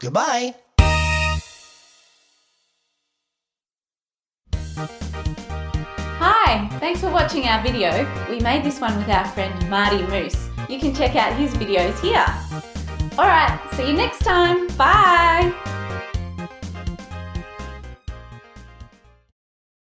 Goodbye. Hi, thanks for watching our video. We made this one with our friend Marty Moose. You can check out his videos here. Alright, see you next time. Bye.